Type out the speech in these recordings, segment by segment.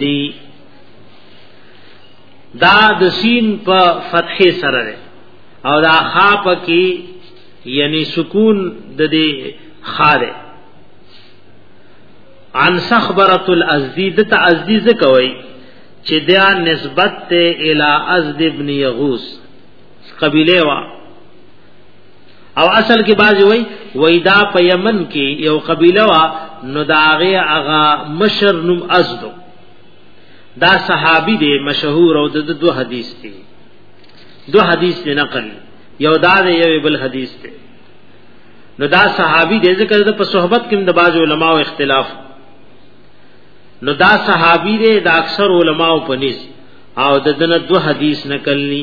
دی دا د سین په فتح سره ده او دا خا پکې یعنی سکون د دې خاره عن صخبرت الازدی د تازدی ز کوي چې دا نسبت ته الی ازد ابن یغوس قبیله وا او اصل کې بازي وای وای دا په یمن کې یو قبيله وا نو داغه اغا مشر نوم ازدو دا صحابي دی مشهور او د دو حدیث دی دو حدیث دی نقل یو دا دی یو بل حدیث دی نو دا صحابي دی ذکر د په صحبت کې د باز علماو اختلاف نو دا صحابي دی د اکثر علماو په نس او د دنه دو حدیث نقل ني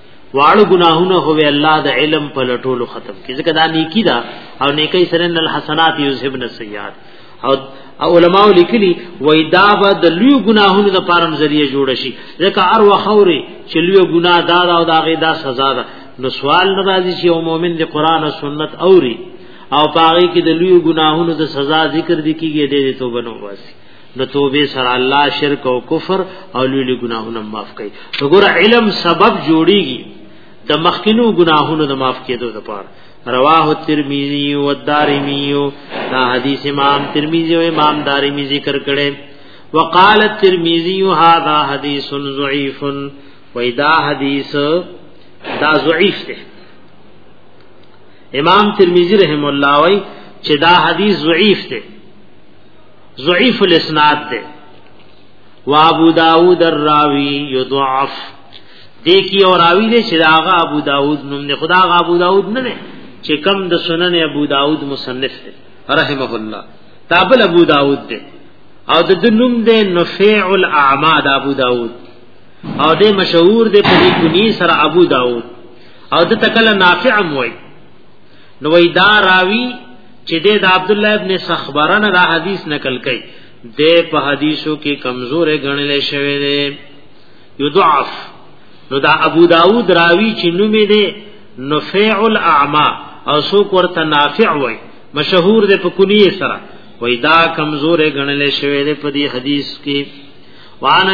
واړو ګناهونه هو الله د علم په لټولو ختم کی ځکه دا نیکی دا او نیکی سره نل حسنات یذهبن السیئات او علماء لیکلی وای دا به د لوی ګناهونو د پارم ذریعہ جوړ شي ځکه ار وخوري چې لوی ګناه دا دا او دا غي دا سزا ده نو سوال ناراضي شي او مؤمن د قران او سنت اوري او پاره کې د لوی ګناهونو د سزا ذکر دي کیږي د توبه نو واسي نو توبه سره الله شرک او کفر او لوی ګناهونه معاف کوي وګوره علم سبب جوړیږي د مخکینو ګناهونو د معاف کېدو لپاره رواه ترمذی او دارمی دا حدیث امام ترمذی او امام دارمی ذکر کړي وقال الترمذی هذا حدیث ضعیف وإذا حدیث دا ضعیف دی امام ترمذی رحم الله وای چې دا حدیث ضعیف دی ضعیف الاسناد ده و ابو داود الراوی یضعف دې کی او راوی دې چې هغه ابو داود نوم نه خدا هغه ابو داود نه نه چې کم د سنن ابو داود مصنف دی رحمه الله تابل ابو داود دی او د دنوم دی نفیع الاعمى د ابو داود او دې مشهور دی په دې کني سره ابو داود او د تکل نافع موي نو وای دا راوی چې د عبد الله ابن صخبرن دا حدیث نقل کړي د په حدیثو کې کمزورې غنل شوی دی یضعف نو دا ابو داود راوی چې نوم دی نفیع الاعما او سو ورته نافع وای مشهور دی په کلیه سره وای دا کمزورې غنل شوی دی په دې حدیث کې وانه